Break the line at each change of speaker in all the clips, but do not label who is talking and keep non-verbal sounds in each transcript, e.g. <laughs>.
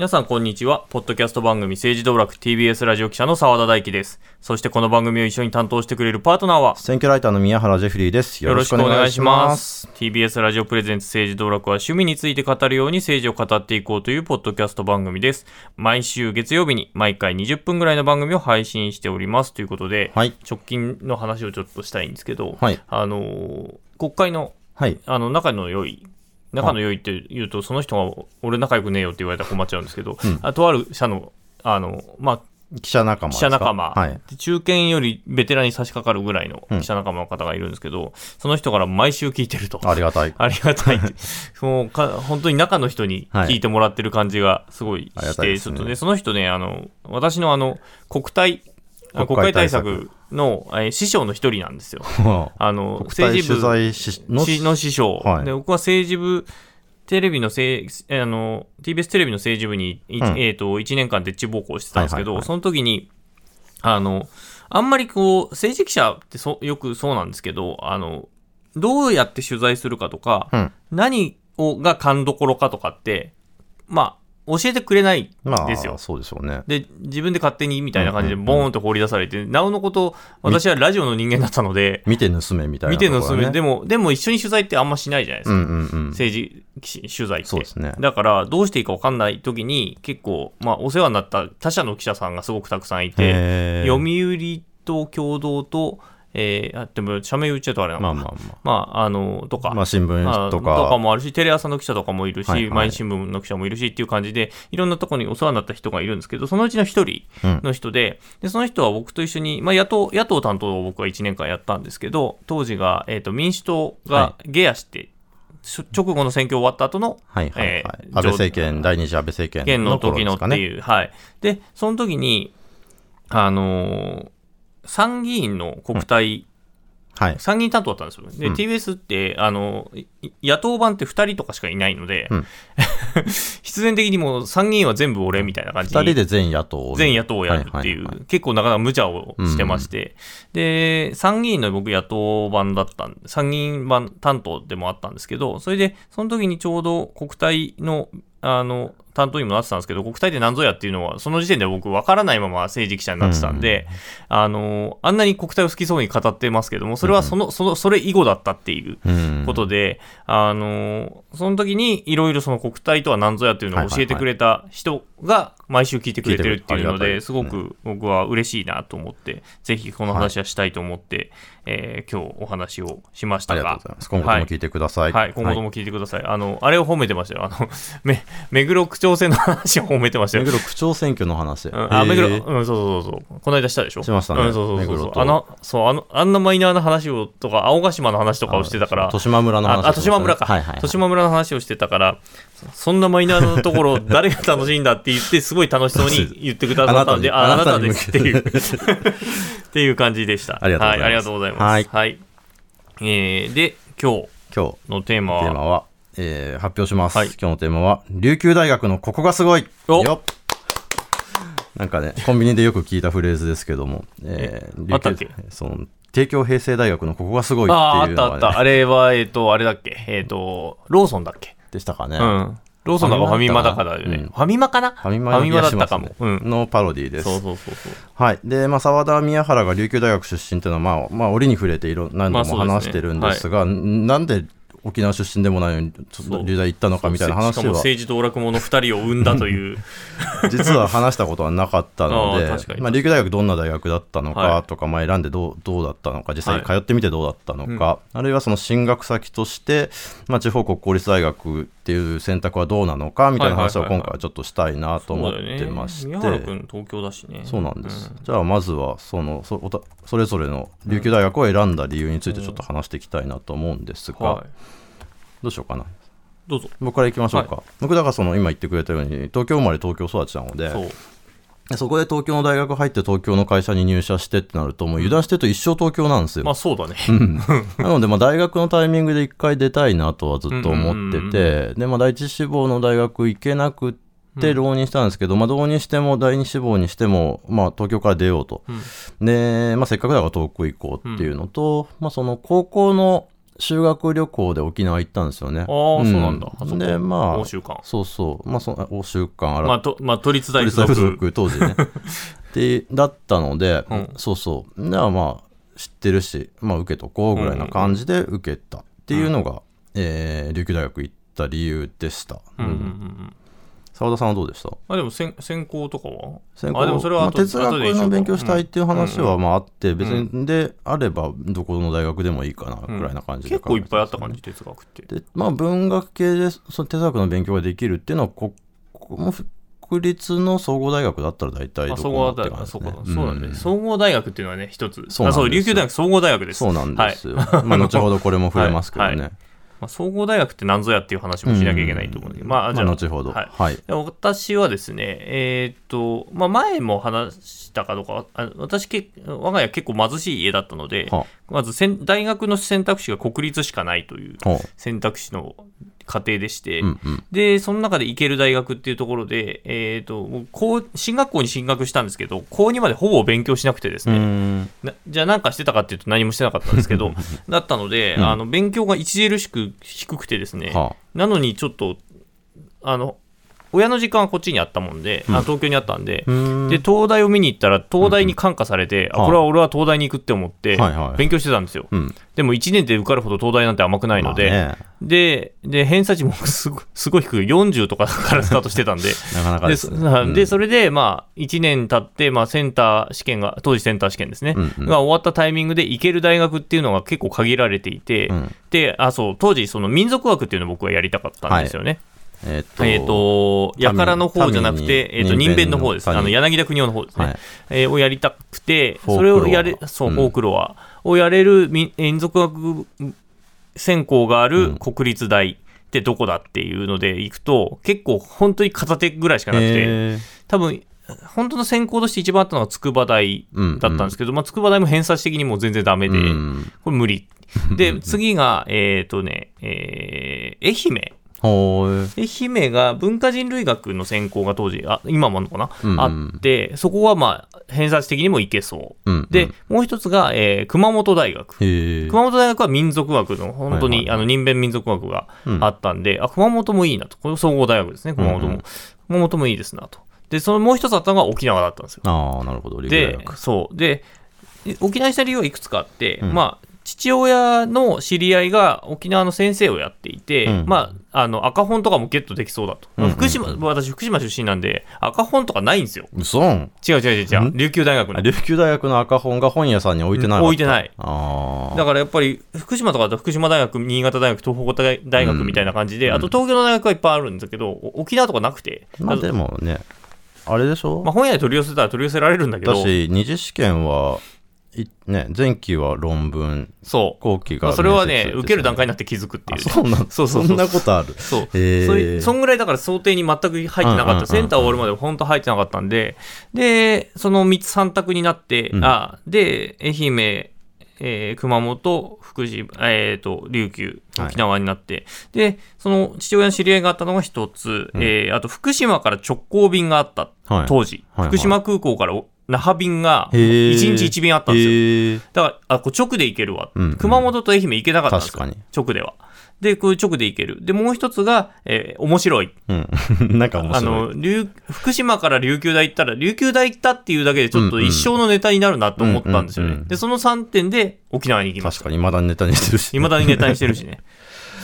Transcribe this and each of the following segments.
皆さんこんにちは。ポッドキャスト番組政治道楽 TBS ラジオ記者の澤田大樹です。そしてこの番組を一緒に担当してくれるパートナーは
選挙ライターの宮原ジェフリーです。
よろしくお願いします。TBS ラジオプレゼンツ政治道楽は趣味について語るように政治を語っていこうというポッドキャスト番組です。毎週月曜日に毎回20分ぐらいの番組を配信しておりますということで、
はい。
直近の話をちょっとしたいんですけど、
はい
あのー国会の
はい。
あの仲の良い仲の良いって言うとその人が俺仲良くねえよって言われたら困っちゃうんですけど、あとある社のあの、まあ、
記者仲間
記者仲間、
はい。
で中堅よりベテランに差し掛かるぐらいの記者仲間の方がいるんですけど、その人から毎週聞いてると。
ありがたい。
ありがたい。<laughs> もうか本当に中の人に聞いてもらってる感じがすごいして、
たいね
ちょっとね、その人ね、あの、私のあの、国対、あ国
国会対
策
策。
の、えー師匠の一人なんですよ。<laughs> あの、
国際取材しの
師匠、
はい。
で僕は政治部テレビのせいあの TBS テレビの政治部に、い
うん。
えー、と1年間で地暴行してたんですけど、
はいはいはい。
その時にあのあんまりこう政治記者ってそよくそうなんですけどあのどうやって取材するかとか、
うん。
何をが勘どころかとかってまあ教えてくれない
まあ、
ですよ。
そうでしょうね。
で自分で勝手にみたいな感じでボーンと放り出されて、なおのこと私はラジオの人間だったので
見て盗めみたいな、
見てのすめ、で
も。
も、でも一緒に取材ってあんましないじゃないですか。
うんうんうん。
政治取材って。
そうですね
だから、どうしていいか分かんない時に、結構、まあ、お世話になった他社の記者さんがすごくたくさんいて、読売と共同と、えー、あでも、社名言っちゃうとあれなのかな。
まあまあま
まあ、あの、とか。
あ。まあ、新聞
あ
とか。
とかもあるし、テレ朝の記者とかもいるし、
はいはい
毎日新聞の記者もいるしっていう感じで、いろんなところにお世話になった人がいるんですけど、そのうちの一人
うん
の人で、でその人は僕と一緒に、まあ、野党野党担当を僕は1年間やったんですけど、当時が、えー、と民主党が
は
ゲアして、し直後の選挙終わった後の
はいはいはい。
えー
安倍政権、第二次安倍政
県
権の
の時の。っていう、はい。で、その時に、あのー参議院の国対、
はい。
参議院担当だったんですよ。で、
うん
TBS って、あの、い野党版って2人とかしかいないので、
うん <laughs>
必然的にもう参議院は全部俺みたいな感じに
二人で全野党を。
全野党をやるっていう、
はいはいはい
結構なかなか無茶をしてまして、で、参議院の僕野党版だったんで、参議院版担当でもあったんですけど、それで、その時にちょうど国対の、あの、担当にもなってたんですけど、国対って何ぞやっていうのは、その時点で僕分からないまま政治記者になってたんで、あの、あんなに国対を好きそうに語ってますけども、それはその、その、それ以後だったっていう
うん。
ことで、あのその時にいろいろその国体とは何ぞやっていうのを教えてくれた人が毎週聞いてくれてるっていうので、すごく僕は嬉しいなと思って、ぜひこの話はしたいと思って、えー今日お話をしましたが
ありがとうござい、ます。今後とも聞いてください。
はい、今後とも聞いてください。あの、あれを褒めてましたよ。あの、め、目黒区長選の話を褒めてましたよ。
目。黒区長選挙の話。
うん、あ、目黒、うん、そうそうそう。この間したでしょ？
しましたね。
うん、そうそうそうあの、そう、あの、あんなマイナーな話を、とか、青ヶ島の話とかをしてたから、
豊島村の話
あ、あ豊島村か。
はいはいはい。
豊島村の話をしてたから、そそんなマイナーなところ、<laughs> 誰が楽しいんだって言って、すごい楽しそうに言ってくださったんで、ああな
あなた
ですっていう、<laughs> っていう感じでした。
ありがとうございます。
はありがとうございます。はい。えーで、今
今日、
日のテーマは、
えー発表します、
はい
今日のテーマは、琉球大学のここがすごい
お
よっなんかね、コンビニでよく聞いたフレーズですけども、えー
あったっけ？
その帝京平成大学のここがすごいって
ああ、あ
いうのが、ね、
ったあった。あれは、えっ、と、あれだっけ？えっ、と、ローソンだっけ？
でしたかね。
うん。ローソンだかファミマだかだよね。
うん
ファミマかな？
ファミマの気
だったかも。うん。
のパロディです。
そうそうそうそう。
はい。で、まあ、沢田宮原が琉球大学出身っていうのは、まあ、まあ、折に触れていろ、何度も話してるんですが、なんで沖縄出身でもないのに、ちょっと琉大行ったのかみたいな
しか
話は、
も政治道楽者2人を生んだという。
実は話したことはなかったので <laughs> まあ、琉球大学どんな大学だったの
はい
かとか、まあ、選んでどうどうだったのか実際
はい。
通ってみてどうだったのか、あるいはその進学先として、まあ、地方国公立大学っていう選択はどうなのかみたいな話を今回はちょっとしたいなと思ってまして、
東京だしね。
そうなんです、じゃあまずはそのそおたそれぞれの琉球大学を選んだ理由についてちょっと話していきたいなと思うんですが、
はい。
どうしようかな。
どうぞ。
僕からいきましょうか、僕だからその今言ってくれたように東京生まれ東京育ちなので
そ
こで東京の大学入って東京の会社に入社してってなるともう油断してると一生東京なんですよ、
まあそうだね。
なのでまあ大学のタイミングで一回出たいなとはずっと思っててでまあ第一志望の大学行けなくって浪人したんですけど、まあどうにしても第二志望にしてもまあ東京から出ようと、で、まあ、せっかくだから遠く行こうっていうのと、まあその高校の修学旅行で沖縄行ったんですよね。ああ、
そうなんだ。
で、まあ、
欧州館。
そうそう。まあ、そ欧州館あら、
まあ、とまあ、都立大
附属。当時ね。<laughs> で、だったので、うん、そうそう。ではまあ、知ってるし、まあ、受けとこうぐらいな感じで受けたっていうのが、うん、えー、琉球大学行った理由でした。うん、うんうん澤田さんはどうでした？
あでも専専攻とかは？
専攻。あでもそれは、まあ、哲学の勉強したいっていう話はまああって、別にであればどこの大学でもいいかなぐらいな感じ
で、結構いっぱいあった感じ哲学って。
でまあ文学系でその哲学の勉強ができるっていうのはここも国立の総合大学だったら大体どこもって感じですね。
そうなん。で、総合大学っていうのはね、一つ。そうそう、琉球大学総合大学です。
そうなんですよ。はい、まあ、後ほどこれも触れますけどね。はい。はい
まあ、総合大学って何ぞやっていう話もしなきゃいけないと思うんで、うん、まあ、じゃあ、
まあ、後ほど、
はい、はい、私はですね、えー、っと、まあ、前も話したかどうか、あ私け、我が家結構貧しい家だったので、はまず大学の選択肢が国立しかないという選択肢の家庭でして、うんうん、で、その中で行ける大学っていうところで、えっ、ー、と、こう、進学校に進学したんですけど、高2までほぼ勉強しなくてですね、じゃあ何かしてたかっていうと何もしてなかったんですけど、<laughs> だったので、うん、あの、勉強が著しく低くてですね、はあ、なのにちょっと、あの、親の時間はこっちにあったもんで、うん、あ東京にあったんで、で東大を見に行ったら、東大に感化されて、うん、あこれは俺は東大に行くって思って、勉強してたんですよ、でも1年で受かるほど東大なんて甘くないので、でで偏差値も <laughs> すごすごい低く、40とかからスタートしてたんで、
なかなかで
す、ね、で <laughs> それで、まあ、1年経って、まあ、センター試験が、当時センター試験ですね、が終わったタイミングで行ける大学っていうのが結構限られていて、であそう当時、その民族学っていうのを僕はやりたかったんですよね。はいえっ、ーと、やからの方じゃなくて、えーと、人弁の方です。あの柳田国夫の方ですね、はい、えー、をやりたくて、それをやれ、そう、フォークロアをやれる民族学専攻がある国立大ってどこだっていうので行くと、結構本当に片手ぐらいしかなくて、多分本当の専攻として一番あったのは筑波大だったんですけど、うんうん、まあ、筑波大も偏差値的にも全然ダメで、うん、これ無理。で、次が、えっ、ー、とね、えー、愛媛。愛媛が文化人類学の専攻が当時、あ今もあるのかな、うんうん、あって、そこはまあ偏差値的にもいけそう。うんうん、で、もう一つが、えー、熊本大学。熊本大学は民族学の、本当に、はいはい、あの人弁民族学があったんで、うん、あ、熊本もいいなと。これ総合大学ですね、熊本も。うんうん、熊本もいいですなと。で、そのもう一つあったのが沖縄だったんですよ。
ああ、なるほど。
で、そう。で、沖縄にした理由はいくつかあって、うん、まあ、父親の知り合いが沖縄の先生をやっていて、うん、まあ、あの赤本とかもゲットできそうだと、うんうんうん、福島私、福島出身なんで、赤本とかないんですよ。
嘘
違う違う違う違う、琉球大学の。
琉球大学の赤本が本屋さんに置いてない、
うん、置いてない。だからやっぱり、福島とかだと福島大学、新潟大学、東北大学みたいな感じで、うん、あと東京の大学はいっぱいあるんですけど、沖縄とかなくて。
まあでもね、あれでしょ、
まあ、本屋で取り寄せたら取り寄せられるんだけど。
私、二次試験はね、前期は論文、
そう。
後期が、
まあ、それはね、受ける段階になって気づくっていう、
そうなんそうそうそんなことある。
そう、えー、それそんぐらいだから想定に全く入ってなかった、センター終わるまで本当入ってなかったんで、で、その3つ3択になって、うん、あで、愛媛、えー、熊本、福島、えーと、琉球、沖縄になって、はい、で、その父親の知り合いがあったのが一つ、うん、えー、あと福島から直行便があった、はい、当時、はい、福島空港から那覇便が1日1便あったんですよ。だから、あ、こ直で行けるわ、うんうん、熊本と愛媛行けなかったんですよ。直では。で、こう直で行ける。で、もう一つが、えー、面白い。
うん。<laughs> なんか面白い。あ
の、福島から琉球大行ったら、琉球大行ったっていうだけでちょっと一生のネタになるなと思ったんですよね。で、その3点で沖縄に行きました。
確かに、未だにネタにしてるし、
ね。未だにネタにしてるしね。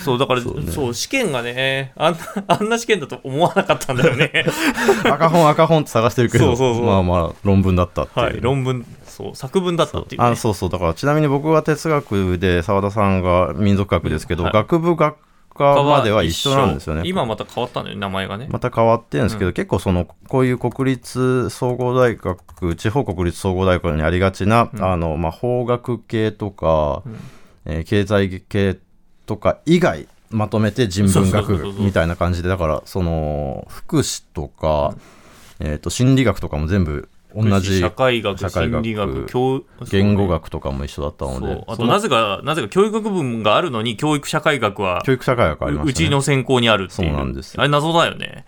そうだからそう、試験がねあんなあんな試験だと思わなかったんだよね。<laughs>
赤本赤本って探してるけどそうそうそう。まあまあ論文だったっていう、
はい、論文そう作文だったっていう、ね、
あそうそう。だからちなみに僕は哲学で澤田さんが民族学ですけど、うんはい、学部学科までは一緒なんですよね。
今また変わったのよ名前がね。
また変わってるんですけど、うん、結構そのこういう国立総合大学地方国立総合大学にありがちな、うん、あのまあ、法学系とか、うん、えー、経済系とか以外まとめて人文学部みたいな感じでだからその福祉とか、えー、と心理学とかも全部同じ
社会学心理学教
言語学とかも一緒だったので。
あとなぜかなぜか教育学部があるのに教育社会学は
教育社会学あります、ね、
うちの専攻にあるっていう。
そうなんです。
あれ謎だよね。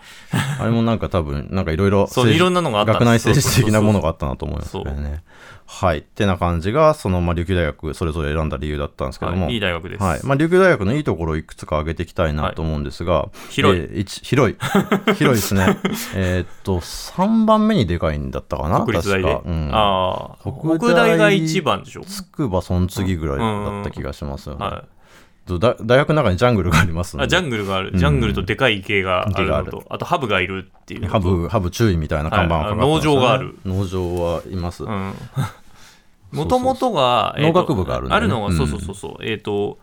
あれもなんか多分なんかいろいろ
そういろんなのがあった。
学内政治的なものがあったなと思いますねはい。ってな感じが、その、まあ、琉球大学それぞれ選んだ理由だったんですけども。
はい、いい大学です。
はい。まあ、琉球大学のいいところをいくつか挙げていきたいなと思うんですが、
広い。
えー一広い。<laughs> 広いですね。<laughs> えーっと3番目にでかいんだったかな？
国立大で。
確か、うん、
ああ、
北大
が一番でしょ？
筑波その次ぐらいだった気がしますよね、
は
大学の中にジャングルがあります
い。
ので。
あジャングルがある。
うん。
ジャングルとでかい池があると、あと。ハブがいるっていう。
ハブハブ注意みたいな看板がかかってます、ね。
はい。農場がある。
農場はいます、
うん。<laughs> もともとが、
農学部があるね。
あるのが、
うん。
そうそうそうそう。えっ、と、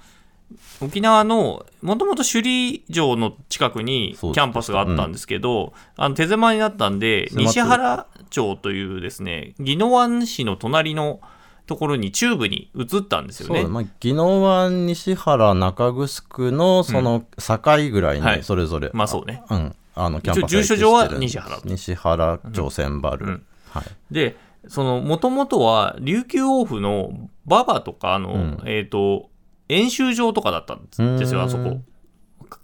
沖縄のもともと首里城の近くにキャンパスがあったんですけど、あの手狭になったんで、西原町というですね、宜野湾市の隣のところに中部に移ったんですよね。
そうだまあ、宜野湾西原中城のその境ぐらい
はい。
にそれぞれ、
まあそうね。
うん、あのキャンパス
住所上は西原。
西原町千原、
うん。
はい、
で、その、もともとは、琉球王府の馬場とか、あの、
うん。
えっ、と、演習場とかだったんですよ、
うーん。
あそこ。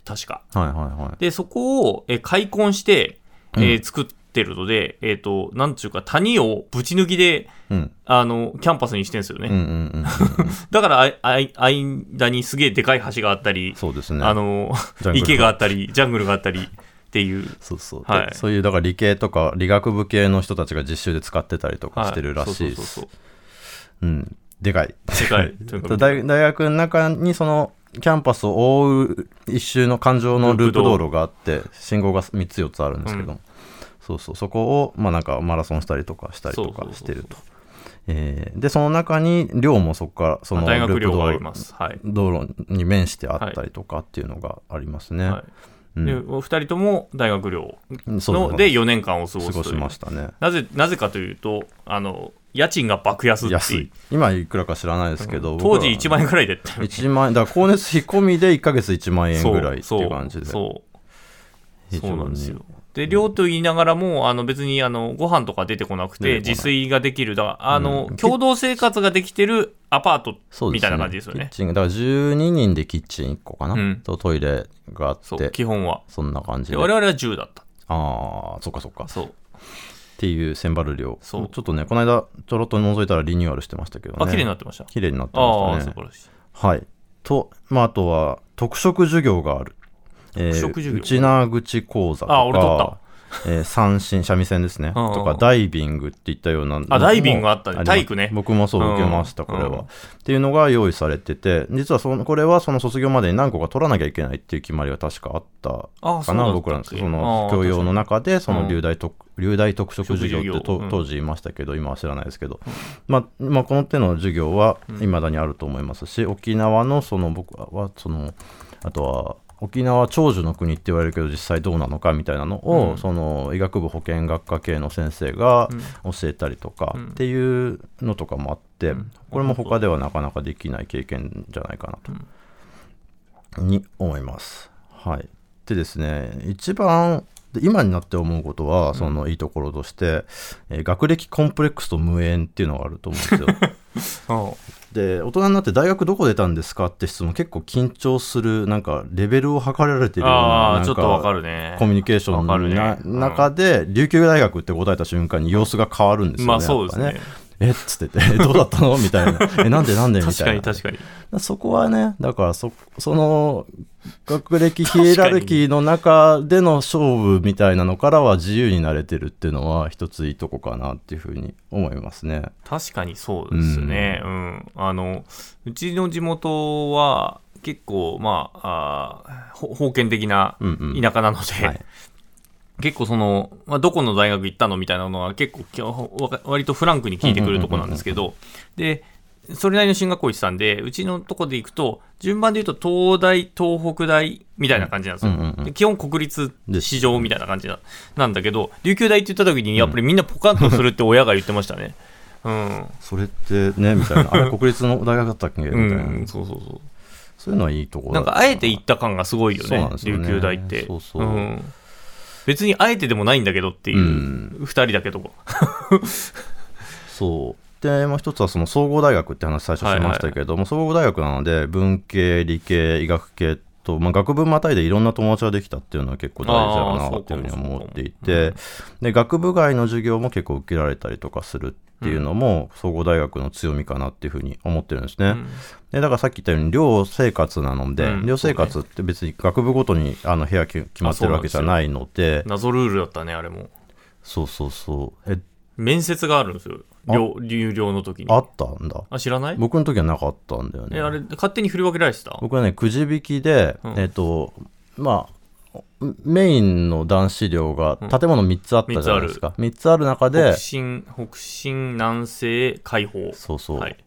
確か。
はいはいはい。
で、そこを、え開墾して、えー
うん。
作ってるので、えっ、と、なんていうか、谷をぶち抜きで、
うん。
あの、キャンパスにしてるんですよね。
うんうんうんうん <laughs>
だから、ああい間にすげえでかい橋があったり、
そうですね。
あの池があったり、ジャングルがあったりっていう。<laughs>
そうそう、
はい
でそういうだから理系とか理学部系の人たちが実習で使ってたりとかしてるらしいです。
う
ん。でかい。
でかい。<laughs>
大大学の中にそのキャンパスを覆う一周の環状のループ道路があって信号が3つ4つあるんですけど。も、そうそうそこをまあなんかマラソンしたりとかしたりとか
そうそうそう
してると。えーでその中に寮もそこからその
大学寮があります。はい。
道路に面してあったりとかっていうのがありますね、
はい。
うん。
でお二人とも大学寮
そう
ので4年間を過ご
過ごしましたね。
なぜなぜかというとあの家賃が爆安
安い。今いくらか知らないですけど、
当時1万
円
円くらいでって。
1万円だから光熱費込みで1か月1万円ぐらいって
そ
いう感じで。
そう
非常に
そうなんですよで寮と言いながらもあの別にあのご飯とか出てこなくて自炊ができるだあの、
うん。
共同生活ができてるアパートみたいな感じですよね。
キッチンがだから12人でキッチン1個かな、
うん。
とトイレがあって
基本は。
そんな感じで。
で我々は10だった。
ああそっかそっか。っ
そう。
ていうセンバル寮ち
そう。
ょっとねこの間ちょろっと覗いたらリニューアルしてましたけどね。
あ綺麗になってました。
綺麗になって
あ
ましたね。はい。とまああとは特色授業があるえ
特色授業
内縄口講座とか
あ俺取った。
えー三振三味線ですね。とかダイビングっていったような
あダイビングあったね。体育ね。
僕もそう受けました
うん
これは、
うん。
っていうのが用意されてて実はそのこれはその卒業までに何個か取らなきゃいけないっていう決まりが確かあった
あ
かな僕らのその教養の中でその流大特流大特色授業って当時言いましたけど今は知らないですけど、まあ、まあこの手の授業はいまだにあると思いますし沖縄のその僕はそのあとは沖縄長寿の国って言われるけど実際どうなのかみたいなのを、
うん。
その医学部保健学科系の先生が教えたりとか
うん
っていうのとかもあって、
うん。
これも他ではなかなかできない経験じゃないかなと、に思います。はい、でですね一番で今になって思うことはそのいいところとして、えー学歴コンプレックスと無縁っていうのがあると思うんですよ。<laughs>
うん
で大人になって大学どこ出たんですかって質問結構緊張するなんかレベルを測られてるようななん
ああちょっとわかるね。
コミュニケーション
わかるね。
な
うん
中で琉球大学って答えた瞬間に様子が変わるんですよね。
まあそうですね
えっつってて、えどうだったの？<laughs> みたいな。え、なんでなんで？み
確
たいな。
かに確かに
そこはね、だからそ、その、学歴ヒエラルキーの中での勝負みたいなのからは自由になれてるっていうのは一ついいとこかなっていうふうに思いますね。
確かにそうですね。うん。あの、うちの地元は結構、まあ、あ封建的な
うんうん。
田舎なので、
はい
結構その、まあ、どこの大学行ったのみたいなのは結構割とフランクに聞いてくるとこなんですけど、で、それなりの進学校行ってたんで、うちのとこで行くと、順番で言うと東大、東北大みたいな感じなんですよ。
うんうんうん
で基本国立市場みたいな感じななんだけど、琉球大って言った時に、やっぱりみんなポカンとするって親が言ってましたね。うん。
それってね、みたいな。あれ、国立の大学だったっけ？みたいな。
うん、そうそうそう。
そういうのはいいところ
なんかあえて行った感がすごいよね、
よね
琉球大って。
そうそうん
別にあえてでもないんだけどっていうう、二人だけど。
そう。で、もう一つはその総合大学って話最初しましたけども、総合大学なので、文系、理系、医学系と、まあ、学部またいでいろんな友達ができたっていうのは結構大事だなっていうふうに思っていて、で、学部外の授業も結構受けられたりとかするっていうのも総合大学の強みかなっていうふうに思ってるんですね。
うん。
でだからさっき言ったように寮生活なので、
うん。
寮生活って別に学部ごとにあの部屋き決まってるわけじゃないので。
謎ルールだったね、あれも。
そうそうそう。え
面接があるんですよ。寮、入寮の時に。
あったんだ。
あ、知らない？
僕の時はなかったんだよね。
え、あれ、勝手に振り分けられてた？
僕はねくじ引きで、
うん。
えっ、とまあメインの男子寮が
うん
建物3つあったじゃないですか、3つある中で
北進、北進、南西、解放。
そうそう、
はい。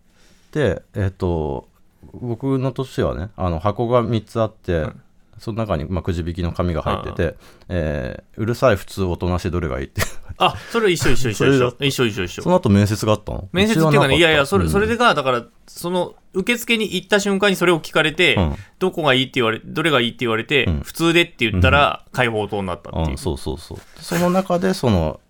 でえっ、と僕の年はねあの箱が3つあって、
ん
その中に、まあ、くじ引きの紙が入ってて、えーうるさい普通おとなしいどれがいいって。
あ、それは一緒一緒一緒一緒。一緒一緒一緒。
その後面接があったの？
面接っていうかね、いやいや、それ、それが、だから、その、受付に行った瞬間にそれを聞かれて、
うん。
どこがいいって言われ、どれがいいって言われて、
うん。
普通でって言ったら、解放等になったっていう。
うん、そうそうそう。その中でその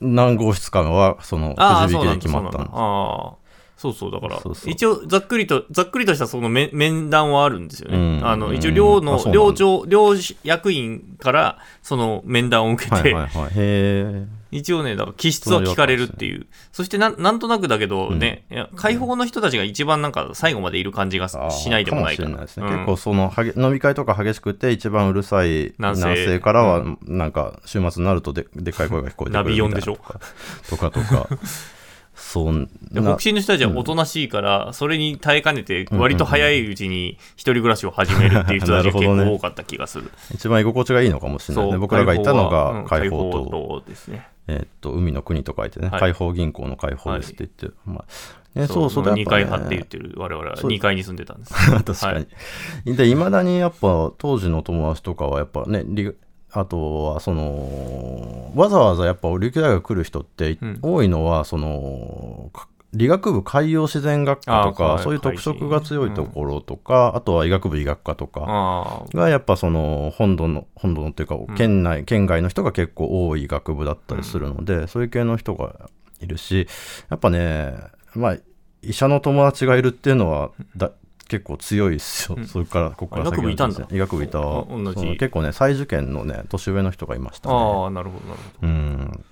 何号室かはそのくじ引きで決まったんです。
そうなんだ。ああ。そうそう、だから、
そうそう。
一応、ざっくりと、ざっくりとしたその面面談はあるんですよね。
うん。
あの、
うん。
一応、寮の
うなんだ。
寮長、寮役員から、その面談を受けて、
はいはいはい。
一応ね、だから気質は聞かれるっていう。そしてなん、なんとなくだけどね、いや解放の人たちが一番なんか最後までいる感じがしないでもないか
かも
な。
しれないですね、
うん。
結構その飲み会とか激しくて一番うるさい
南
南
西
西からはなんか週末になるとででっかい声が聞こえてくる
ナビヨンでしょ
みたいなとか <laughs> とかとかそうな。
で北進の人たちはおとなしいから、それに耐えかねて、割と早いうちに一人暮らしを始めるっていう人たちが <laughs> 結構多かった気がする。
一番居心地がいいのかもしれないね。僕らがいたのが解放と,、
とですね。
えーっと海の国と書いてね、
はい。
解放銀行の解放ですって言って、まあね、そうそう
2
ね。
階派って言ってる我々は。
そう。
2階に住んでたんです。<laughs>
確か
は
に。
い。
で、いまだにやっぱ当時の友達とかはやっぱね、理あとはその、わざわざやっぱ琉球大学来る人って
うん。
多いのは、その、か理学部海洋自然学科と
あ
か、
はい
そういう特色が強いところとか、あとは医学部医学科とかがやっぱその本土の、本土のっていうか、県内、県外の人が結構多い学部だったりするので、そういう系の人がいるし、やっぱね、まあ、医者の友達がいるっていうのはだ結構強いですよ、
うん。
それからここから
あ医学部いたんだ。
医学部いた。
あ同じ。
結構ね再受験のね年上の人がいましたね。
ああ、なるほど、なるほど。
うん。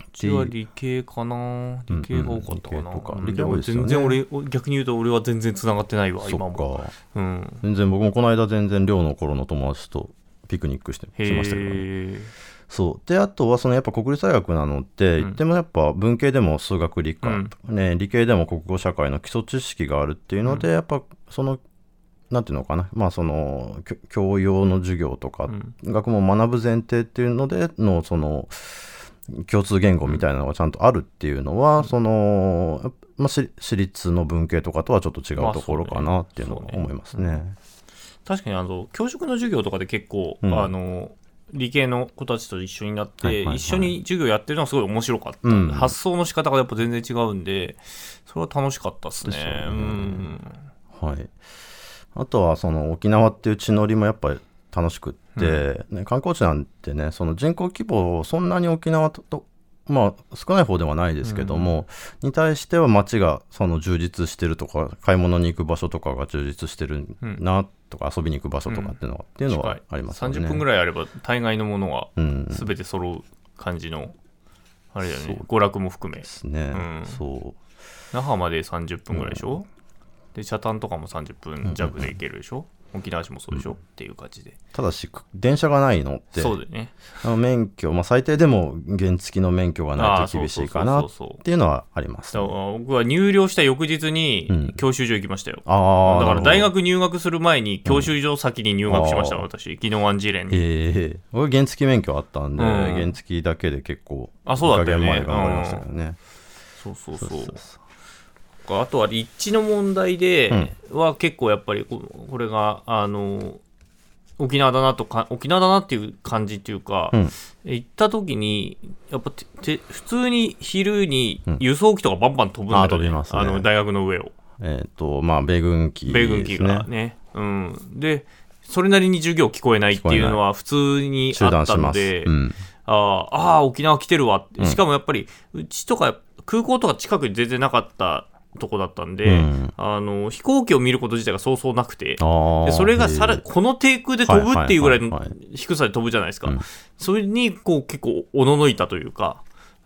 うちは理系かな。理系が多かったかな、
うんうん理系とか。
うん。
理系多いですよね。
全然俺、逆に言うと俺は全然繋がってないわ、
そ
今も。
っか
うん。
全然僕もこの間全然寮の頃の友達とピクニックして
へ
しましたけどね、
え。
そう。であとはそのやっぱ国立大学なのって
うん。
言ってもやっぱ文系でも数学理科、
うん。
ね、理系でも国語社会の基礎知識があるっていうので、やっぱそのなんていうのかな。まあその教養の授業とか、
うん。
学問を学ぶ前提っていうのでのその共通言語みたいなのがちゃんとあるっていうのは、その、まあ、私私立の文系とかとはちょっと違うところかなっていうのは
まあそうね
思いますね。
確かにあの教職の授業とかで結構、
うん。
あの理系の子たちと一緒になって、
はいはいはい。
一緒に授業やってるのはすごい面白かった、
うん。
発想の仕方がやっぱ全然違うんでそれは楽しかったですね。
ですよね。
うん
はい。あとはその沖縄っていう地のりもやっぱり楽しくって、ね、観光地なんてねその人口規模そんなに沖縄ととまあ少ない方ではないですけども、に対しては街がその充実してるとか買い物に行く場所とかが充実してるなとか、遊びに行く場所とかっていうのは、ってい。うのはありますよね。
30分ぐらいあれば大概のものは
うん、
全て揃う感じの、あれだよね。娯楽も含め。
ですね、
うん。
そう。
那覇まで30分ぐらいでしょ、で北谷とかも30分弱で行けるでしょ、沖縄市もそうでしょ、っていう感じで。
ただし電車がないのって
そうだよね。
あの免許、まあ、最低でも原付の免許がない
あ
と厳しいかなっていうのはあります、
だから僕は入寮した翌日
うん。
に教習所行きましたよ、
ああ
だから大学入学する前に教習所先に入学しました、
うん
私。宜野湾事連に、
ええ俺原付免許あったんで、
うん。
原付だけで結構
あそうだったよね。
いい加減まで頑張りましたけどね、
そうそうそう
そうそう
あとは立地の問題では結構やっぱりここれがあの沖縄だなとか沖縄だなっていう感じっていうか、
うん。
行った時にやっぱてて普通に昼に輸送機とかバンバン飛ぶんだよ、
あ飛びますね。
あの大学の上を。
えっ、とまあ米軍機です、ね、
米軍機がね。うん、でそれなりに授業聞こえないっていうのは普通にあったので、
うん、
あーあー沖縄来てるわって、
うん
しかもやっぱりうちとか空港とか近くに全然なかったとこだったんで、
うん。
あの飛行機を見ること自体がそうそうなくてでそれがさらこの低空で飛ぶっていうぐらいの低さで飛ぶじゃないですか、
うん。
それにこう結構おののいたというか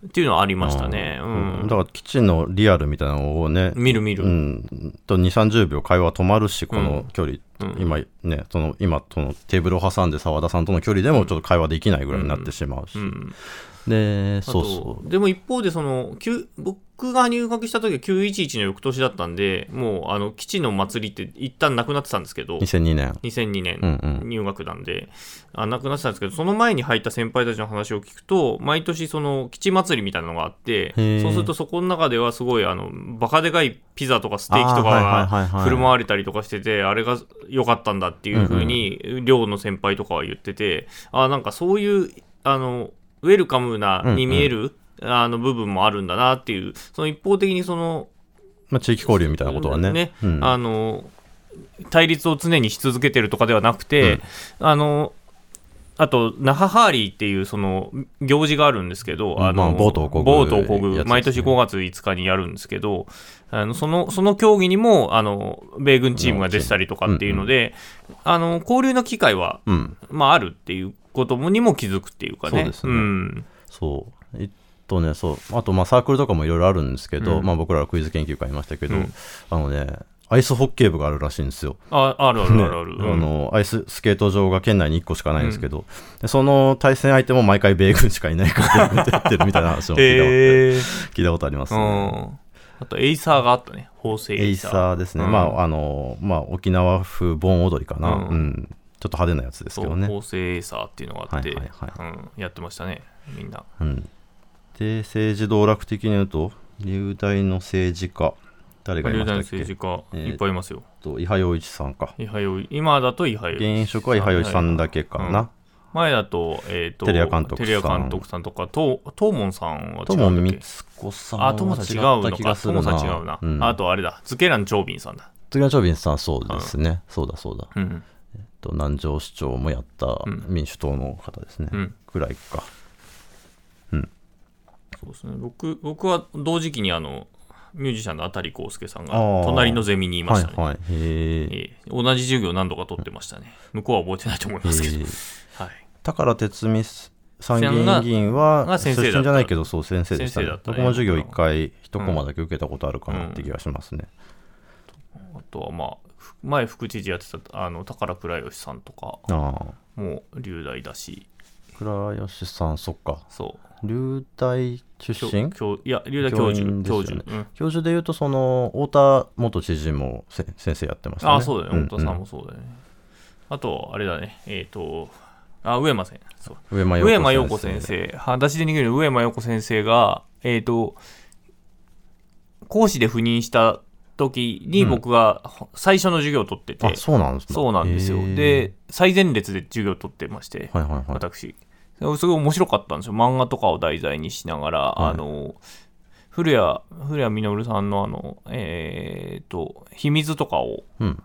っていうのはありましたね。う
うん。
ん。
だから基地のリアルみたいなのをね、
見る見る。
うん、と2、30秒会話止まるし、この距離、
うん。
今ね、その今、そのテーブルを挟んで澤田さんとの距離でもちょっと会話できないぐらいになってしまうし、
うん。
で、
あ
そう
と
そう。
でも一方でその旧僕が入学した時は911の翌年だったんでもうあの基地の祭りって一旦なくなってたんですけど
2002年。
2002
うん
年入学なんで、あなくなってたんですけどその前に入った先輩たちの話を聞くと毎年その基地祭りみたいなのがあってそうするとそこの中ではすごいあのバカでかいピザとかステーキとかが振る舞われたりとかしててあれが良かったんだっていう風に寮の先輩とかは言っててあーなんかそういうあのウェルカムなに見える、あの部分もあるんだなっていうその一方的にその
まあ、地域交流みたいなことはね。うん
あの対立を常にし続けてるとかではなくて、あのあと、那覇ハーリーっていうその行事があるんですけど、
うん
あの
まあボートを漕ぐ
ボートを漕ぐ毎年5月5日にやるんですけど、あのそのその競技にもあの米軍チームが出てたりとかっていうので、あの交流の機会は、
うん。
まあ、あるっていうことにも気づくっていうかね。
そうですね
ん
そう。とね、そう。あと、まあ、サークルとかもいろいろあるんですけど、
うん
まあ、僕らはクイズ研究会いましたけど、
うん
あのね、アイスホッケー部があるらしいんですよ。
ああるあるあるある。<laughs>
ねあのアイススケート場が県内に1個しかないんですけど、でその対戦相手も毎回米軍しかいないからって言ってるみたいな話も聞いたこと,、
へー
聞いたことあります
う
ね。
ん。あと、エイサーがあったね。法制
エイサーですね、
うん
まああのまあ沖縄風盆踊りかな、
うん
うんちょっと派手なやつですけどね。
法制エイサーっていうのがあって、
はいはいは
うん、やってましたね、みんな。
うん、で政治道楽的に言うと流大の政治家誰がいましたっけ？
政治家、
えー
いっぱいいますよ。
と伊波洋一さんか。
伊波洋今だと伊波洋
現職は伊波洋一さんだけかな、
前だと、えっ、と、
テレア監督さん。
監督さんとか、と東門さんは違うんだっけ？
ともみつこさんは
あ、トモさん違うのか。トモ
気がするな。
さん違うな。
うん。
あと、あれだ、ズケラン・チョービンさんだ。
次のチョビンさんそうですね、そうだそうだ。
うん。
と南城市長もやった
ん。
民主党の方ですね、
うん。
くらいか
そうですね。僕僕は同時期に、あの、ミュージシャンの当たり康介さんが隣のゼミにいましたね。
はいはい。へえ
ええ。同じ授業何度か取ってましたね。向こうは覚えてないと思いますけど。はい。
宝哲美参議院議員は
が先生
じゃないけどそう先生でしたね。
たね。
僕も授業1回一コマだけ受けたことあるかなって気がしますね、
あとはまあ、ふ前副知事やってたあの宝倉吉さんとかも流大だし、
倉吉さんそっか
そう。
流大出
教
身？
教いや、流大教授。
ね
教授。うん
教授でいうとその太田元知事もせ先生やってましたね
あ、そうだよね。
ん
太田さんもそうだよね。あと、あれだね。えっ、と、あ、上間先生。
上間
陽子
先生。
裸足で逃げる上間陽子先生が、えっ、と、講師で赴任した時に僕が最初の授業を取ってて、
あそうなんですね。
そうなんですよ。で、最前列で授業を取ってまして、
はいはいはい。
私。すごい面白かったんですよ。漫画とかを題材にしながら、
はい。
あの、古谷、古谷実さんのあの、えっ、と、秘密とかを
うん。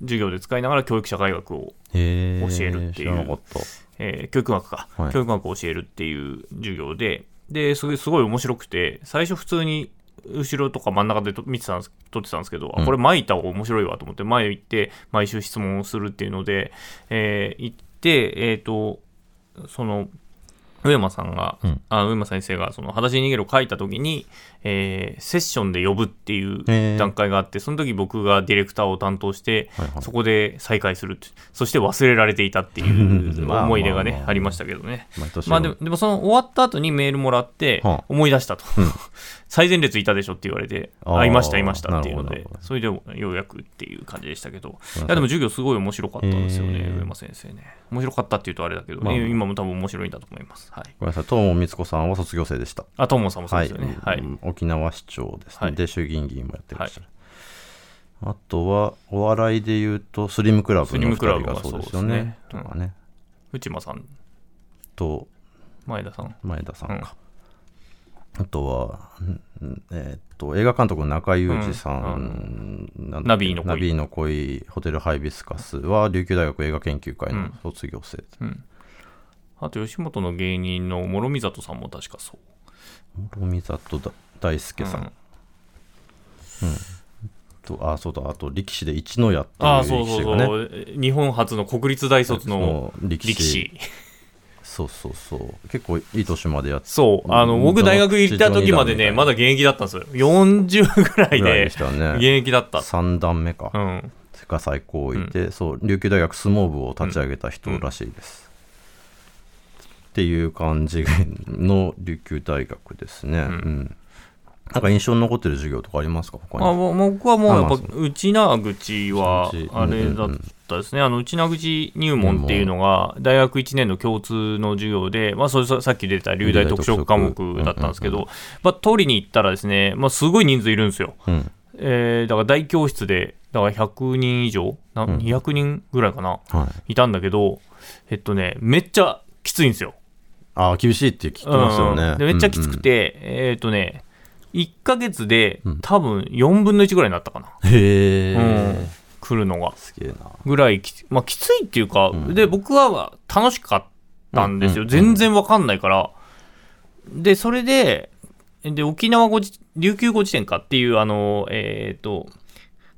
授業で使いながら教育社会学を、教えるっていう。えー教育学か、
はい。
教育学を教えるっていう授業で、で、すごいすごい面白くて、最初普通に後ろとか真ん中でと見てたんです撮ってたんですけど、あこれ前行った方が面白いわと思って、前行って毎週質問をするっていうので、えー行って、えっ、と、その、上間さんが、
うん。
あ上間先生がその裸足に逃げるを書いた時に、えーセッションで呼ぶっていう段階があってその時僕がディレクターを担当して、
はいはい。
そこで再会するそして忘れられていたっていう <laughs>
まあ
思い出がね、
まあまあ
ありましたけどね。まあでもでもその終わった後にメールもらって
はあ。
思い出したと、
うん <laughs>
最前列いたでしょって言われて
あ
いましたいましたっていうのでそれでようやくっていう感じでしたけど。いやでも授業すごい面白かったんですよね上間先生ね。面白かったっていうとあれだけど、
まあ
今も多分面白いんだと思います。はい。
ごめんなさい。東門光子さんは卒業生でした。
あともさんもそう
はい
ですよね。はい、
うん沖縄市長ですね、
はい。
で衆議院議員もやってらっしゃる、あとはお笑いで言うとスリムクラブ
スリ
の2
ムクラブは
人がそうですよね、
内間さん
と
前田さん。
前田さんか、あとは、うんえーっと映画監督の中井裕二さん、
ナビーの恋。
ナビーの恋ホテルハイビスカスは琉球大学映画研究会の卒業生、
あと吉本の芸人の諸見里さんも確かそう。
諸見里だ大輔さん、
う
うん。んとあそうだ。あと力士で一の矢っていう
ああそうそう
力士がね。
そう、日本初の国立大卒の
力士そうそうそう。結構いい年までやって。
そう、あの、
うん
僕大学行った時までね、まだ現役だったんですよ。40ぐらいで
ぐらいでし、たね。
現役だった。
3段目か、
うん。
世界最高位で、そう琉球大学相撲部を立ち上げた人らしいです、っていう感じの琉球大学ですね、うんなんか印象に残ってる授業とかありますか？
あ、僕はもうやっぱ内縄口は
内
あれだったですね、あの内縄口入門っていうのが大学1年の共通の授業で、まあ、それささっき出た流大特色科目だったんですけ
うん
ど、まあ、取りに行ったらですね、まあ、すごい人数いるんですよ。
うん。
えーだから大教室でだから100人以上な
うん。
200人ぐらいかな、
はい。
いたんだけどえっとねめっちゃきついんですよ。
ああ厳しいって聞きますよね、
うん。でめっちゃきつくて、えっとね1ヶ月で
うん。
多分4分の1ぐらいになったかな、
うんへえ、
うん。来るのが。
すげえな。
ぐらいきつ、まあ、きついっていうか、
うん。
で僕は楽しかったんですよ、
うん
全然わかんないから。で、それで、で沖縄語辞琉球語辞典かっていう、あの、えっ、と、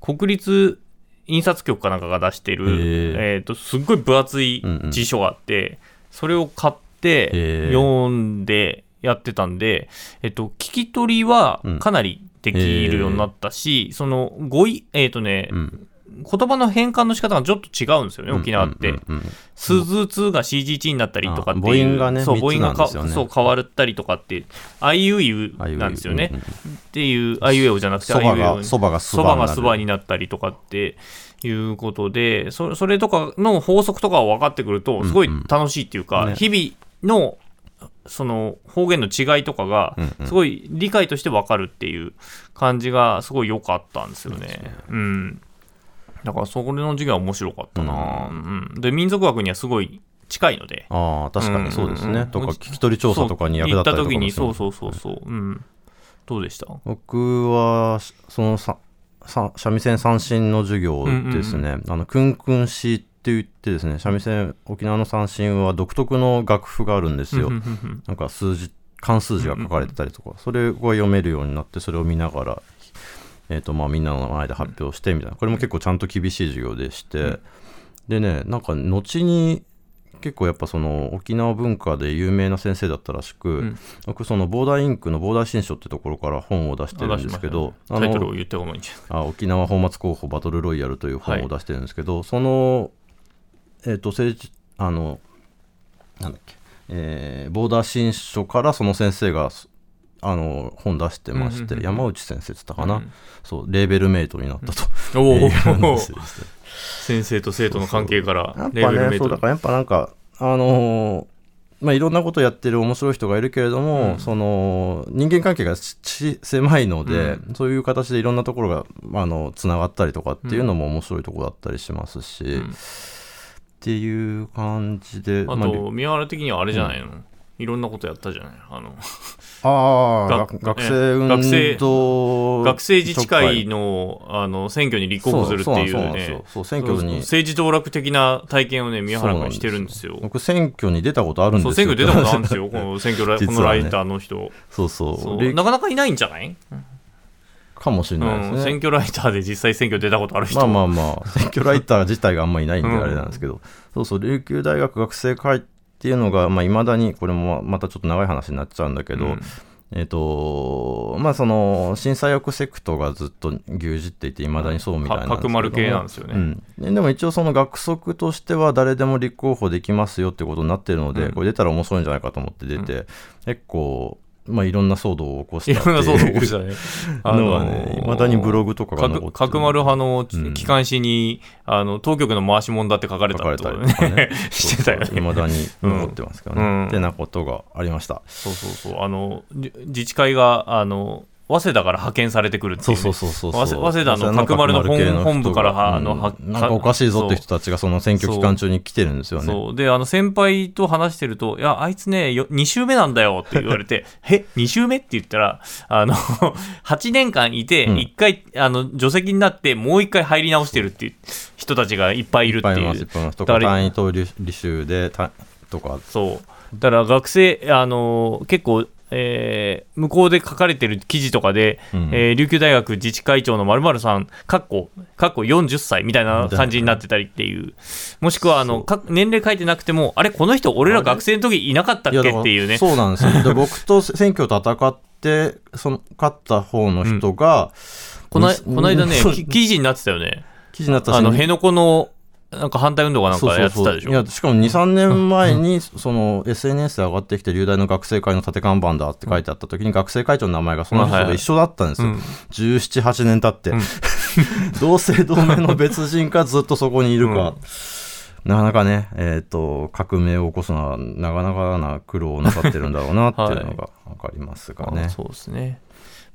国立印刷局かなんかが出してる、
へ
え。っ、と、すっごい分厚い
うんうん。
辞書があって、それを買って読んでやってたんで、えっ、と、聞き取りはかなりできるようになったし、その語彙、えっ、とね、
うん。
言葉の変換の仕方がちょっと違うんですよね、沖縄って。
うんうんうん
スズツが CG1 になったりとかっていう。
あ母音がね
そう、母音が
ね
そう変わったりとかって、あいういう
あいう
なんですよね。
うんうん
っていう、あいうえおじゃなくて、
そば
あいうえお
がそばがす
そばが
ばにな
ったりとかっていうことで、そそれとかの法則とかが分かってくると、すごい楽しいっていうか、
うんね。
日々のその方言の違いとかが
うんうん。
すごい理解として分かるっていう感じがすごい良かったんですよね。うん。だからそれの授業は面白かったな、うんで民族学にはすごい近いので。
ああ確かにそうですね、
うん。うんうん
とか聞き取り調査とかに役立ったりとか
行った時にそうそうそうそう、うん、どうでした？
僕はそのささ三味線三振の授業ですね、あのクンクンシって言ってですね三味線沖縄の三振は独特の楽譜があるんですよ、なんか数字漢数字が書かれてたりとか、それが読めるようになってそれを見ながら、えーとまあ、みんなの前で発表してみたいな。これも結構ちゃんと厳しい授業でして、でねなんか後に結構やっぱその沖縄文化で有名な先生だったらしく、
ん。
僕そのボーダーインクのボーダー新書ってところから本を出してるんですけど、
あタイトルを言った方がいいんじゃ
あ沖縄泡沫候補バトルロイヤルという本を出してるんですけど、そのえっ、と政治あのなんだっけ、えーボーダー新書からその先生があの本出してまして、
うんうんうんうん。
山内先生って言ったかな、
うん。
そうレーベルメイトになったと、う話
お
ですね
先生と生徒の関係から
やっぱ
レーベルメイト
ねそうだからやっぱなんかあのーまあ、いろんなことやってる面白い人がいるけれども、
うん。
その人間関係が狭いので、
う
そういう形でいろんなところがあのつながったりとかっていうのも面白いところだったりしますし、
ん
っていう感じで
あ
まあ
と宮原的にはあれじゃないの、いろんなことやったじゃない？あの
ああ
学
生運
学生
動
学生自治会のあの選挙に立候補するっていうね。
そう選挙に。
政治道楽的な体験をね宮原君してるんですよ。
僕選挙に出たことあるんですよ。
選挙出たことあるんですよ。この <laughs> 選挙
ね。
このライターの人。
そう。そう。
なかなかいないんじゃない、
かもしれないですね、
うん、選挙ライターで実際選挙出たことある人。
まあまあまあ、<laughs> 選挙ライター自体があんまりいないんで
うん。
あれなんですけど、そうそう、琉球大学学生会っていうのが、まあ、未だに、これもまたちょっと長い話になっちゃうんだけど、
うん。
えっ、と、まあ、その、震災抑セクトがずっと牛耳っていて、未だにそうみたいなんですけども。
角丸系なんですよね。
うん。ででも一応、その学則としては、誰でも立候補できますよってことになってるので、
うん。
これ出たら面白いんじゃないかと思って出て、結構、まあ、いろんな騒動を起こした
いろんな騒動を起こ
し
したね。
た <laughs> のはね、未だにブログとかが残
角丸派の
うん。
機関紙に、あの当局の回し者だって書かれた
りとかね
ね。<laughs> してたよね。
いまだに残ってますからね、
うん。
ってなことがありました。
そうそうそう。あのじ自治会があの早稲田から派遣されてくるっていう、ね。
そうそうそうそう
早稲田の角丸の本部からあの
うん。
は
なんかおかしいぞって人たちがその選挙期間中に来てるんですよね。
そう。であの先輩と話してると、いや、あいつね、よ2週目なんだよって言われて、え、<laughs> 2週目って言ったら、あの <laughs> 8年間いて、
うん。
1回、あの除籍になって、もう1回入り直してるっていう人たちがいっぱいいるって
いう。っ。ぱいいますとか
誰
単位等履修でたとか。
そう。だから学生、あの結構、えー向こうで書かれてる記事とかで、
うん。
えー琉球大学自治会長のさん、かっこ、かっこ40歳みたいな感じになってたりっていう、もしくはあのか年齢書いてなくても、あれ、この人、俺ら学生の時いなかったっけっていうね。
そうなんですよ。で <laughs> 僕と選挙戦って、その勝った方の人が、
この
に
この間ね、記事になってたよね。
記事になったし。
あの、辺野古の、なんか反対運動かなんかやってたでしょ？
いやしかも23年前にその SNS で上がってきて流大の学生会の縦看板だって書いてあった時に学生会長の名前がその人と一緒だったんですよ、
うん。
1718年経って、<laughs> 同姓同名の別人かずっとそこにいるか、なかなかね、えー、と革命を起こすのはなかなかな苦労をなさってるんだろうなっていうのが <laughs> 分かりますがね。
あそうですね。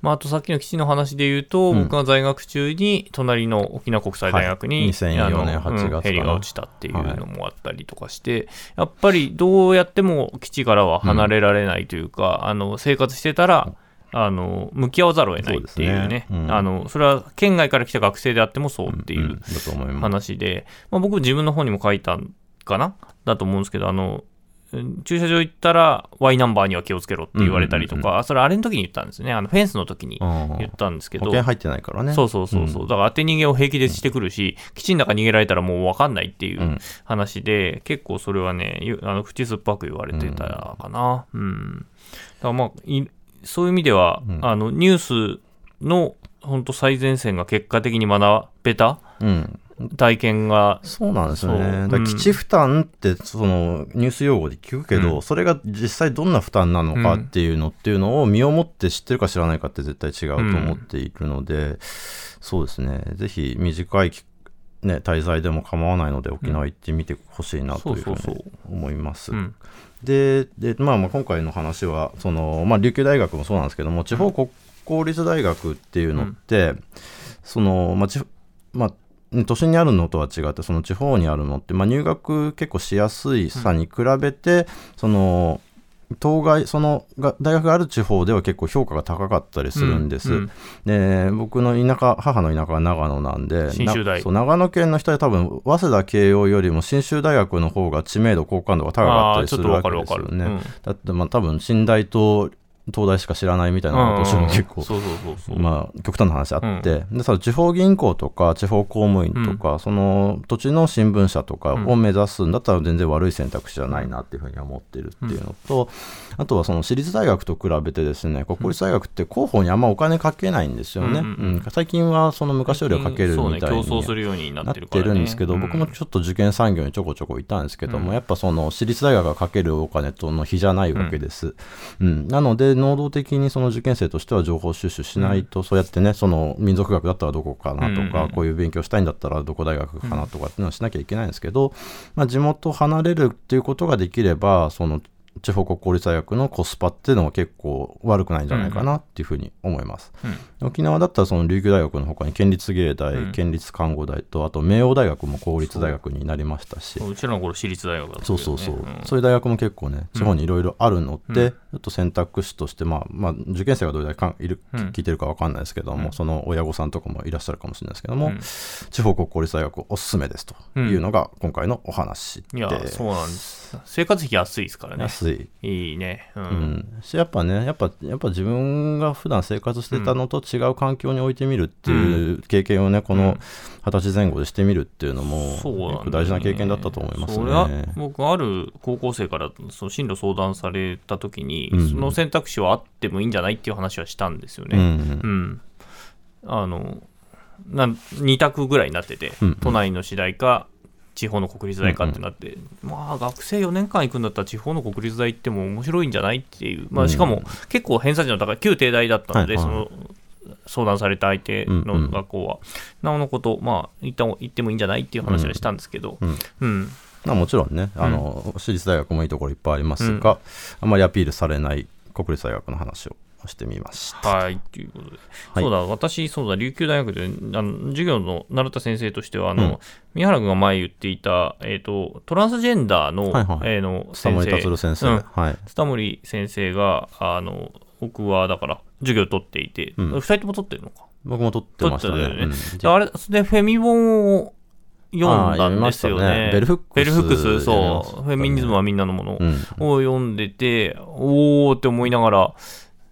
まあ、あとさっきの基地の話で言うと、
うん。
僕が在学中に隣の沖縄国際大学に、
はい。2004年
あの
8月
うんヘリが落ちたっていうのもあったりとかして、やっぱりどうやっても基地からは離れられないというか、あの生活してたら、あの向き合わざるを得ないっていうね。
ね。うん。
あのそれは県外から来た学生であってもそうっていう。話で、まあ、僕自分の方にも書いたんかな？だと思うんですけどあのうん駐車場行ったら Y ナンバーには気をつけろって言われたりとか、
うん
それあれの時に言ったんですよね。あのフェンスの時に
うん。
言ったんですけど、
保険入ってないからね。
そうそうそうそう、だから当て逃げを平気でしてくるし、基地の中逃げられたらもう分かんないっていううん。話で、結構それはね、ゆあの口酸っぱく言われてたかな。うん。だからまあ、いそういう意味では、
うん。
あのニュースの本当最前線が結果的に学べた
うん
体験が、
そうなんですよね。だ基地負担ってそのニュース用語で聞くけど、
うん。
それが実際どんな負担なのかっていうのっていうのを身をもって知ってるか知らないかって絶対違うと思っているので、そうですね。ぜひ短い期ね、滞在でも構わないので沖縄行ってみてほしいなというふうに思います。
うん、
でで、まあ、まあ今回の話はその、まあ、琉球大学もそうなんですけども地方国公立大学っていうのって、そのまあちまあね都心にあるのとは違ってその地方にあるのって、まあ、入学結構しやすいさに比べて、その当該そのが大学がある地方では結構評価が高かったりするんです。
うん
で僕の田舎母の田舎は長野なんでそう長野県の人は多分早稲田慶応よりも信州大学の方が知名度好感度が高かったりするわけですよね。
うん
だってまあ多分寝台と東大しか知らないみたいな年も結構。まあ、極端な話あって、でその地方銀行とか地方公務員とか、その土地の新聞社とかを目指すんだったら全然悪い選択肢じゃないなっていうふうには思ってるっていうのと、あとはその私立大学と比べてですね国立大学って広報にあんまお金かけないんですよね、
うんうん
うん。最近はその昔よりはかけるみたいに
競争するようにな
なって。
る
んですけど、僕もちょっと受験産業にちょこちょこいたんですけども、やっぱその私立大学がかけるお金との比じゃないわけです。うん。なので、能動的にその受験生としては情報収集しないと、そうやってね、その民族学だったらどこかなとか、
うんうん
こういう勉強したいんだったらどこ大学かなとかっていうのはしなきゃいけないんですけど、まあ、地元を離れるっていうことができれば、その地方国公立大学のコスパっていうのは結構悪くないんじゃないかなっていうふうに思います。沖縄だったらその琉球大学の他に県立芸大、
うん。
県立看護大とあと明王大学も公立大学になりましたし。
うちらの頃私立大学だったね。
そうそうそう、
ん。
そういう大学も結構ね地方にいろいろあるので、
うん。
ちょっと選択肢として、まあまあ、受験生がどれだけかんいる、
うん。
聞いてるか分かんないですけども、
うん。
その親御さんとかもいらっしゃるかもしれないですけども、
うん。
地方国公立大学おすすめですというのが今回のお話で、
いや、そうなんです。生活費安いですからね。
安い。
いいね。う。
うん。やっぱねやっぱやっぱ自分が普段生活してたのと違う環境に置いてみるっていう経験をねこの二十歳前後でしてみるっていうのも大事な経験だったと思います
それは
ね。
僕ある高校生からその進路相談された時に、
うん。
その選択肢はあってもいいんじゃないっていう話はしたんですよね。
うん。
うん。あの、なん2択ぐらいになってて、
うん。うん。
都内の次第か、地方の国立大かってなって、まあ学生4年間行くんだったら地方の国立大行っても面白いんじゃないっていう、まあ、しかも結構偏差値の高い旧帝大だったので、
はいはい。
その相談された相手の学校は、なおのこと、まあ一旦行ってもいいんじゃないっていう話はしたんですけど、
うん。
うん。
まあ、もちろんねあの、私立大学もいいところいっぱいありますが、あまりアピールされない国立大学の話をしてみました。
はい、ということで、
はい。
そうだ、私、そうだ、琉球大学であの授業の習った先生としては、あの、
うん。
宮原君が前言っていた、えーと、トランスジェンダーの,、
はいはい
えーの
佐森達郎先生、
うん。
はい。
田森先生が、あの僕はだから、授業を取っていて、
うん
二人とも取ってるのか？
僕も撮ってましたね。
たよね
うん
であれ、で、フェミ本を読んだんですよね。
ねベルフックス
ベルフックス、そう、
ね
フェミニズムはみんなのもの。
うん
を読んでて、おーって思いながら、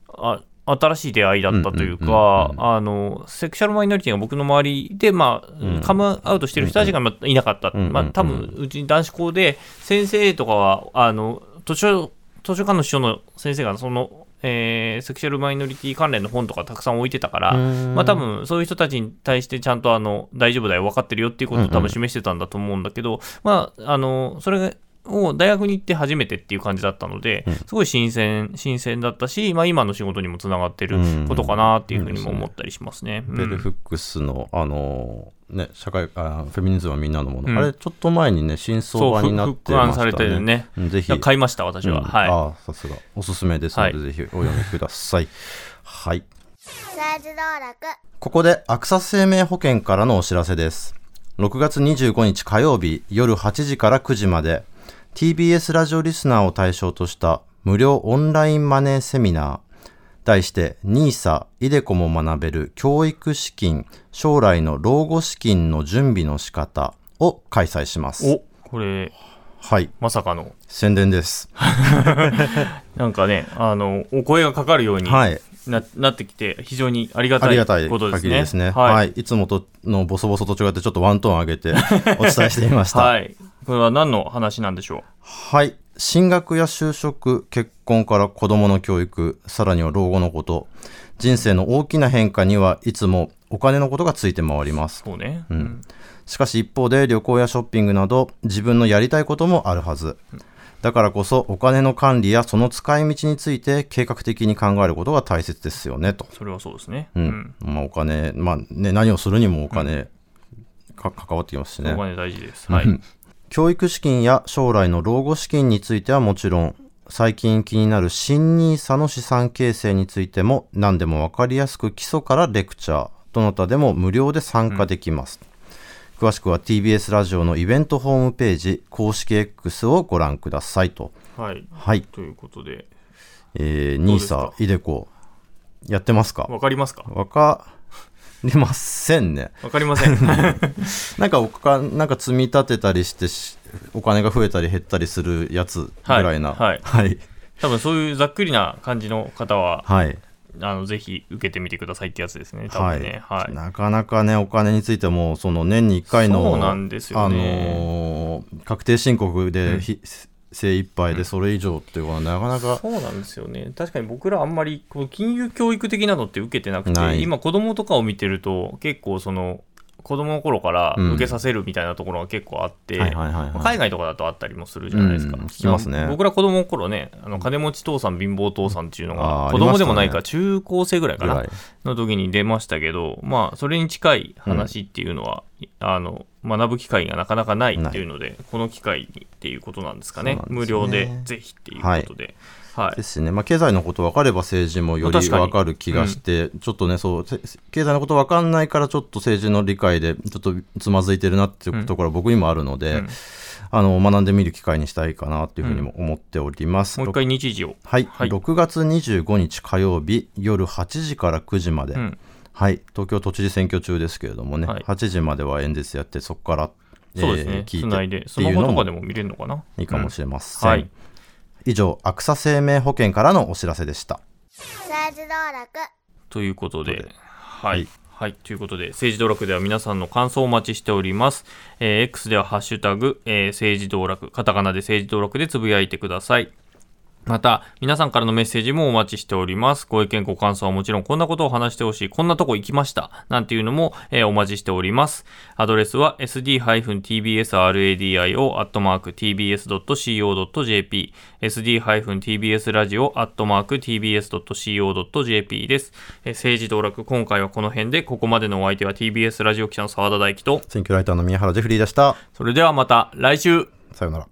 あ新しい出会いだったという
うんうん
か
うんう、
あの、セクシャルマイノリティが僕の周りで、まあ、
うん
カムアウトしてる人たちがまあいなかった。
うんうん
まあ、多分、うち男子校で、先生とかは、あの、図書、図書館の師匠の先生が、その、えーセクシャルマイノリティ関連の本とかたくさん置いてたから、まあ多分そういう人たちに対してちゃんとあの大丈夫だよ分かってるよっていうことを多分示してたんだと思うんだけど、まああのそれを大学に行って初めてっていう感じだったので、すごい新鮮新鮮だったし、まあ、今の仕事にもつながってることかなっていうふうにも思ったりしますね。うん。
ベルフックスの、あのね、社会あフェミニズムはみんなのもの、
うん。
あれちょっと前にね新
そう
相場になってましたね。
されてるね。
うんぜひ。
買いました私は、
うん。
はい。
ああさすが。おすすめですので、
は
ぜひお読みください。はい。ここでアクサ生命保険からのお知らせです。6月25日火曜日夜8時から9時まで TBS ラジオリスナーを対象とした無料オンラインマネーセミナー題して NISA、イデコも学べる教育資金、将来の老後資金の準備の仕方を開催します。
おこれ
はい、
まさかの
宣伝です。<laughs>
なんかねあのお声がかかるように
はい。
な,、なってきて非常にありがたいことですね。
ですね。
はい
はい。いつもとのボソボソと違ってちょっとワントーン上げてお伝えしてみました。<laughs>
はい。これは何の話なんでしょ
はい。進学や就職、結婚から子供の教育、さらには老後のこと、人生の大きな変化にはいつもお金のことがついて回ります
う。。そうね。
んしかし一方で旅行やショッピングなど自分のやりたいこともあるはず。だからこそお金の管理やその使い道について計画的に考えることが大切ですよねと。
それはそうですね。
う
うんん。
まあお金、まあね、何をするにもお金か関わってきますしね。
お金大事です。はい。
教育資金や将来の老後資金についてはもちろん、最近気になる新 NISA の資産形成についても何でも分かりやすく基礎からレクチャー、どなたでも無料で参加できます。詳しくは TBS ラジオのイベントホームページ公式 X をご覧くださいと。
はい。
はい。
ということで、
えー、NISA、イデコ、やってますか？
わかりますか？
わかりませんね。
わかりません。<laughs>
なんかおか、なんか積み立てたりしてし、お金が増えたり減ったりするやつぐらいな。
はい
はい。
多分そういうざっくりな感じの方は、
はい。
あのぜひ受けてみてくださいってやつですね。多分ね。はい。
なかなかね、お金についても、その年に1回の、
そうなんですよね
あのー確定申告
うん
精一杯でそれ以上っていうのはなかなか、
そうなんですよね。確かに僕らあんまりこう金融教育的なのって受けてなくて、今子供とかを見てると結構その子供の頃から
うん
受けさせるみたいなところが結構あって、海外とかだとあったりもするじゃないですか。
うん聞きますね
まあ僕ら子供の頃ね、あの金持ち父さん、貧乏父さんっていうのが子供でもないか中高生ぐらいかな。の時に出ましたけど、まあそれに近い話っていうのは、あの学ぶ機会がなかなかないっていうので、この機会にっていうことなんですかね。
ね
無料でぜひっていうことで。はい
ですね、まあ、経済のこと分かれば政治もより分かる気がして、ちょっとねそうせ経済のこと分かんないからちょっと政治の理解でちょっとつまずいてるなっていうところは僕にもあるので、
うん。
あの学んでみる機会にしたいかなっていうふうにも思っております。
もう一回日時を。
はい、
はい。
6月25日火曜日夜8時から9時まで、
うん。
はい、東京都知事選挙中ですけれどもね、
はい。
8時までは演説やってそこから、
そうですね。
聞いて
つないで、スマホとかでも見れるのかな。
いいかもしれません。
はい
以上、アクサ生命保険からのお知らせでした。
政治道楽
ということで。はい
はい。
ということで、政治道楽では皆さんの感想をお待ちしております。えー X ではハッシュタグ、えー政治道楽、カタカナで政治道楽でつぶやいてください。また、皆さんからのメッセージもお待ちしております。ご意見、ご感想はもちろん、こんなことを話してほしい、こんなとこ行きました、なんていうのも、えーお待ちしております。アドレスは sd-tbsradio.tbs.co.jp sd-tbsradio.tbs.co.jp です。えー政治道楽、今回はこの辺で、ここまでのお相手は TBS ラジオ記者の澤田大樹と、
選挙ライターの宮原ジェフリーでした。
それではまた来週
さようなら。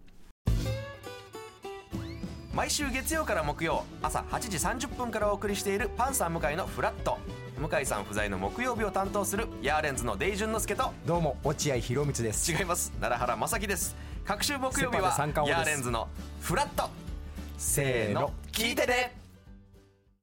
毎週月曜から木曜朝8時30分からお送りしているパンサー向井のフラット向井さん不在の木曜日を担当するヤーレンズのデイジュンの之介と
どうも落合博満です。
違います。奈良原正樹です。各週木曜日はヤーレンズのフラット。
せーの
聞いてね